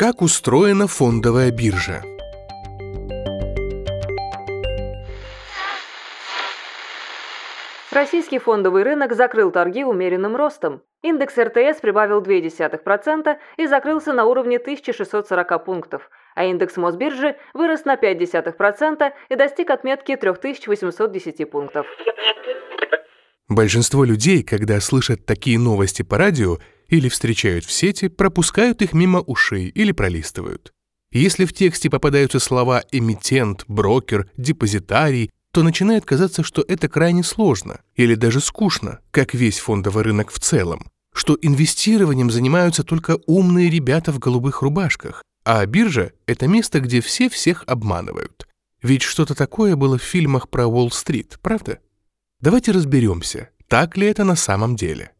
Как устроена фондовая биржа? Российский фондовый рынок закрыл торги умеренным ростом. Индекс РТС прибавил 0,2% и закрылся на уровне 1640 пунктов, а индекс Мосбиржи вырос на 0,5% и достиг отметки 3810 пунктов. Большинство людей, когда слышат такие новости по радио или встречают в сети, пропускают их мимо ушей или пролистывают. Если в тексте попадаются слова «эмитент», «брокер», «депозитарий», то начинает казаться, что это крайне сложно или даже скучно, как весь фондовый рынок в целом, что инвестированием занимаются только умные ребята в голубых рубашках, а биржа – это место, где все всех обманывают. Ведь что-то такое было в фильмах про Уолл-стрит, правда? Давайте разберемся, так ли это на самом деле.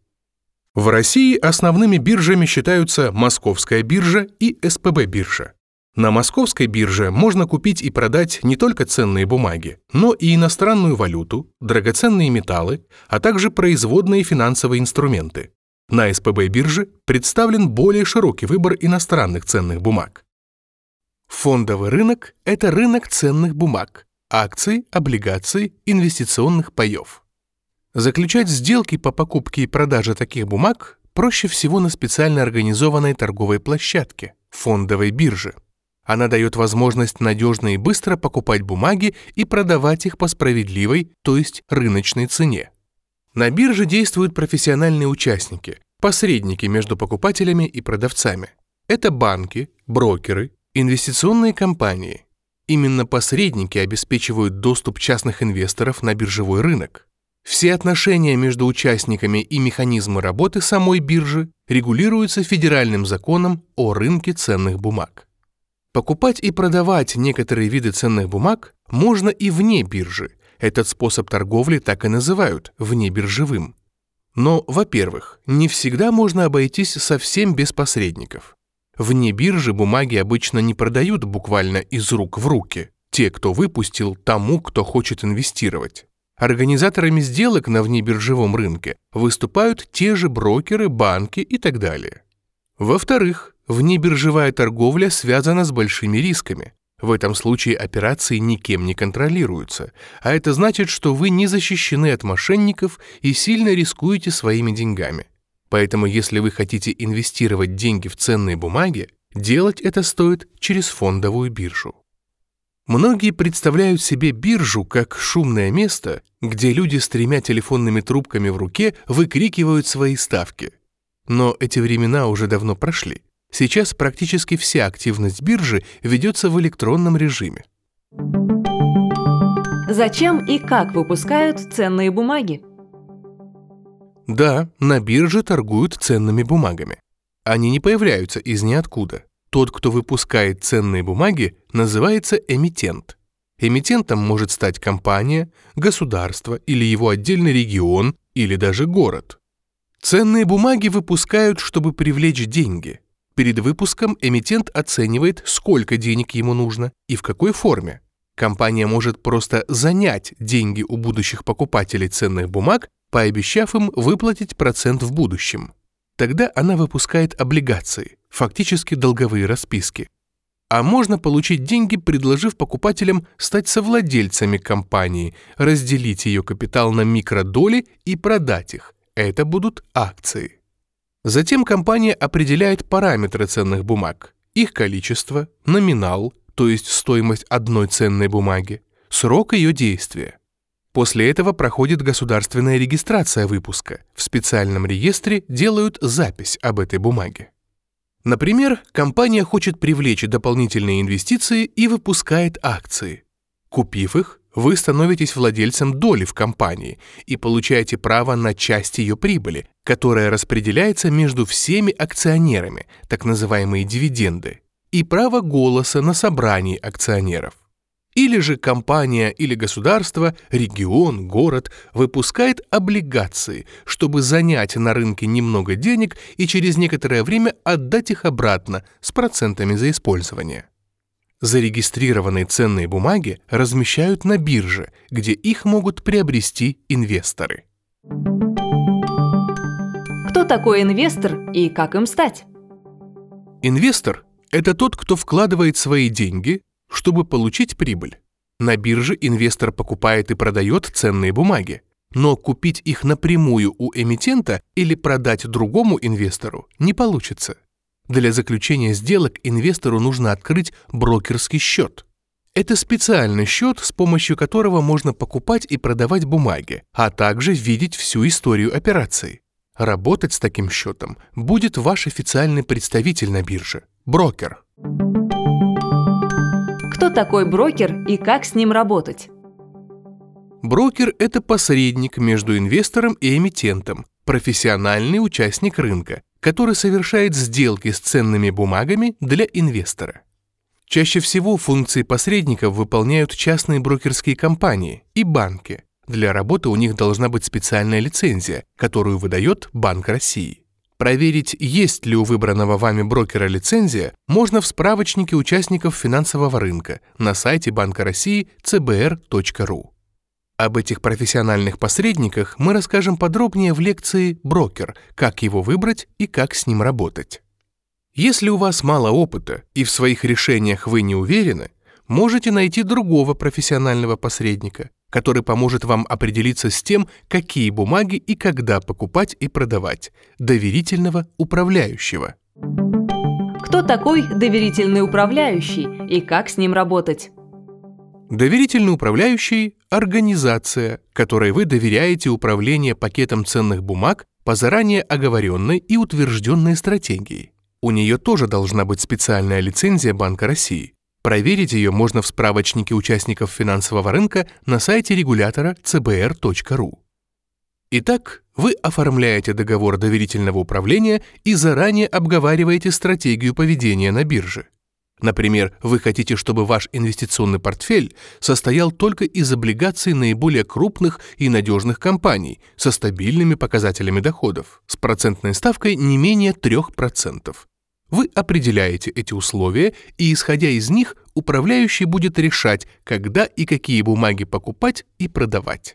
В России основными биржами считаются Московская биржа и СПБ биржа. На московской бирже можно купить и продать не только ценные бумаги, но и иностранную валюту, драгоценные металлы, а также производные финансовые инструменты. На СПБ бирже представлен более широкий выбор иностранных ценных бумаг. Фондовый рынок – это рынок ценных бумаг, акций, облигаций, инвестиционных паев. Заключать сделки по покупке и продаже таких бумаг проще всего на специально организованной торговой площадке – фондовой бирже. Она дает возможность надежно и быстро покупать бумаги и продавать их по справедливой, то есть рыночной цене. На бирже действуют профессиональные участники, посредники между покупателями и продавцами. Это банки, брокеры, инвестиционные компании – Именно посредники обеспечивают доступ частных инвесторов на биржевой рынок. Все отношения между участниками и механизмы работы самой биржи регулируются федеральным законом о рынке ценных бумаг. Покупать и продавать некоторые виды ценных бумаг можно и вне биржи. Этот способ торговли так и называют – внебиржевым. Но, во-первых, не всегда можно обойтись совсем без посредников. Вне биржи бумаги обычно не продают буквально из рук в руки. Те, кто выпустил, тому, кто хочет инвестировать. Организаторами сделок на внебиржевом рынке выступают те же брокеры, банки и так далее. Во-вторых, внебиржевая торговля связана с большими рисками. В этом случае операции никем не контролируются, а это значит, что вы не защищены от мошенников и сильно рискуете своими деньгами. Поэтому если вы хотите инвестировать деньги в ценные бумаги, делать это стоит через фондовую биржу. Многие представляют себе биржу как шумное место, где люди с тремя телефонными трубками в руке выкрикивают свои ставки. Но эти времена уже давно прошли. Сейчас практически вся активность биржи ведется в электронном режиме. Зачем и как выпускают ценные бумаги? Да, на бирже торгуют ценными бумагами. Они не появляются из ниоткуда. Тот, кто выпускает ценные бумаги, называется эмитент. Эмитентом может стать компания, государство или его отдельный регион или даже город. Ценные бумаги выпускают, чтобы привлечь деньги. Перед выпуском эмитент оценивает, сколько денег ему нужно и в какой форме. Компания может просто занять деньги у будущих покупателей ценных бумаг пообещав им выплатить процент в будущем. Тогда она выпускает облигации, фактически долговые расписки. А можно получить деньги, предложив покупателям стать совладельцами компании, разделить ее капитал на микродоли и продать их. Это будут акции. Затем компания определяет параметры ценных бумаг, их количество, номинал, то есть стоимость одной ценной бумаги, срок ее действия. После этого проходит государственная регистрация выпуска. В специальном реестре делают запись об этой бумаге. Например, компания хочет привлечь дополнительные инвестиции и выпускает акции. Купив их, вы становитесь владельцем доли в компании и получаете право на часть ее прибыли, которая распределяется между всеми акционерами, так называемые дивиденды, и право голоса на собрании акционеров. Или же компания или государство, регион, город выпускает облигации, чтобы занять на рынке немного денег и через некоторое время отдать их обратно с процентами за использование. Зарегистрированные ценные бумаги размещают на бирже, где их могут приобрести инвесторы. Кто такой инвестор и как им стать? Инвестор – это тот, кто вкладывает свои деньги, чтобы получить прибыль. На бирже инвестор покупает и продает ценные бумаги, но купить их напрямую у эмитента или продать другому инвестору не получится. Для заключения сделок инвестору нужно открыть брокерский счет. Это специальный счет, с помощью которого можно покупать и продавать бумаги, а также видеть всю историю операций. Работать с таким счетом будет ваш официальный представитель на бирже – брокер. Такой брокер и как с ним работать? Брокер – это посредник между инвестором и эмитентом, профессиональный участник рынка, который совершает сделки с ценными бумагами для инвестора. Чаще всего функции посредников выполняют частные брокерские компании и банки. Для работы у них должна быть специальная лицензия, которую выдает Банк России. Проверить, есть ли у выбранного вами брокера лицензия, можно в справочнике участников финансового рынка на сайте Банка России cbr.ru. Об этих профессиональных посредниках мы расскажем подробнее в лекции «Брокер. Как его выбрать и как с ним работать». Если у вас мало опыта и в своих решениях вы не уверены, можете найти другого профессионального посредника, который поможет вам определиться с тем, какие бумаги и когда покупать и продавать, доверительного управляющего. Кто такой доверительный управляющий и как с ним работать? Доверительный управляющий – организация, которой вы доверяете управление пакетом ценных бумаг по заранее оговоренной и утвержденной стратегии. У нее тоже должна быть специальная лицензия Банка России. Проверить ее можно в справочнике участников финансового рынка на сайте регулятора cbr.ru. Итак, вы оформляете договор доверительного управления и заранее обговариваете стратегию поведения на бирже. Например, вы хотите, чтобы ваш инвестиционный портфель состоял только из облигаций наиболее крупных и надежных компаний со стабильными показателями доходов, с процентной ставкой не менее 3%. Вы определяете эти условия, и, исходя из них, управляющий будет решать, когда и какие бумаги покупать и продавать.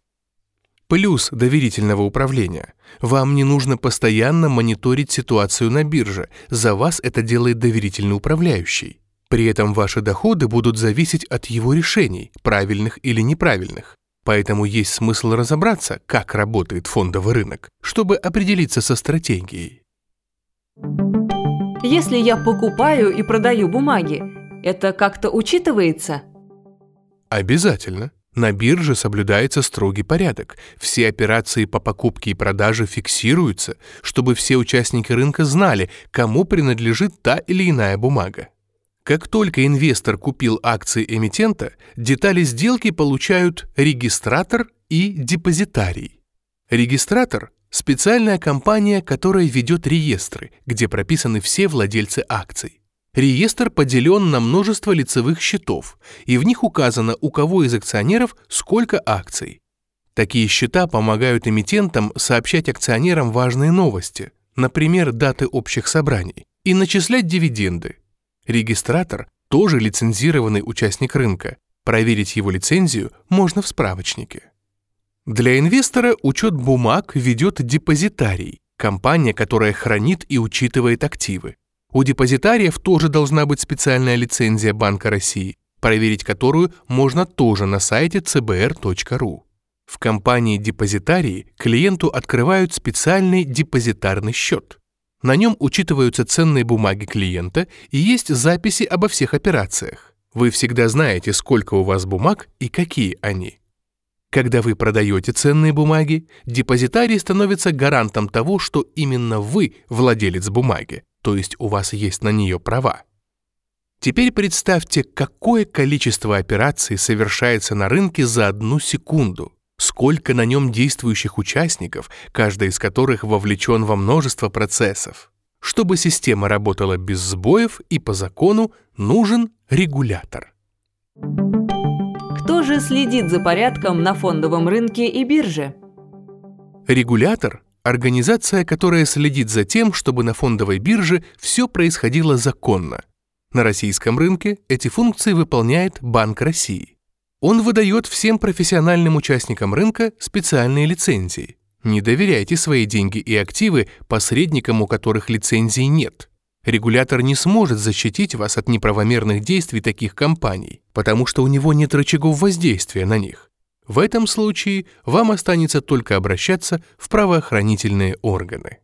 Плюс доверительного управления. Вам не нужно постоянно мониторить ситуацию на бирже, за вас это делает доверительный управляющий. При этом ваши доходы будут зависеть от его решений, правильных или неправильных. Поэтому есть смысл разобраться, как работает фондовый рынок, чтобы определиться со стратегией. Если я покупаю и продаю бумаги, это как-то учитывается? Обязательно. На бирже соблюдается строгий порядок. Все операции по покупке и продаже фиксируются, чтобы все участники рынка знали, кому принадлежит та или иная бумага. Как только инвестор купил акции эмитента, детали сделки получают регистратор и депозитарий. Регистратор – специальная компания, которая ведет реестры, где прописаны все владельцы акций. Реестр поделен на множество лицевых счетов, и в них указано, у кого из акционеров сколько акций. Такие счета помогают эмитентам сообщать акционерам важные новости, например, даты общих собраний, и начислять дивиденды, Регистратор тоже лицензированный участник рынка. Проверить его лицензию можно в справочнике. Для инвестора учет бумаг ведет депозитарий, компания, которая хранит и учитывает активы. У депозитариев тоже должна быть специальная лицензия Банка России, проверить которую можно тоже на сайте cbr.ru. В компании депозитарии клиенту открывают специальный депозитарный счет. На нем учитываются ценные бумаги клиента и есть записи обо всех операциях. Вы всегда знаете, сколько у вас бумаг и какие они. Когда вы продаете ценные бумаги, депозитарий становится гарантом того, что именно вы владелец бумаги, то есть у вас есть на нее права. Теперь представьте, какое количество операций совершается на рынке за одну секунду сколько на нем действующих участников, каждый из которых вовлечен во множество процессов. Чтобы система работала без сбоев и по закону, нужен регулятор. Кто же следит за порядком на фондовом рынке и бирже? Регулятор – организация, которая следит за тем, чтобы на фондовой бирже все происходило законно. На российском рынке эти функции выполняет Банк России. Он выдает всем профессиональным участникам рынка специальные лицензии. Не доверяйте свои деньги и активы посредникам, у которых лицензий нет. Регулятор не сможет защитить вас от неправомерных действий таких компаний, потому что у него нет рычагов воздействия на них. В этом случае вам останется только обращаться в правоохранительные органы.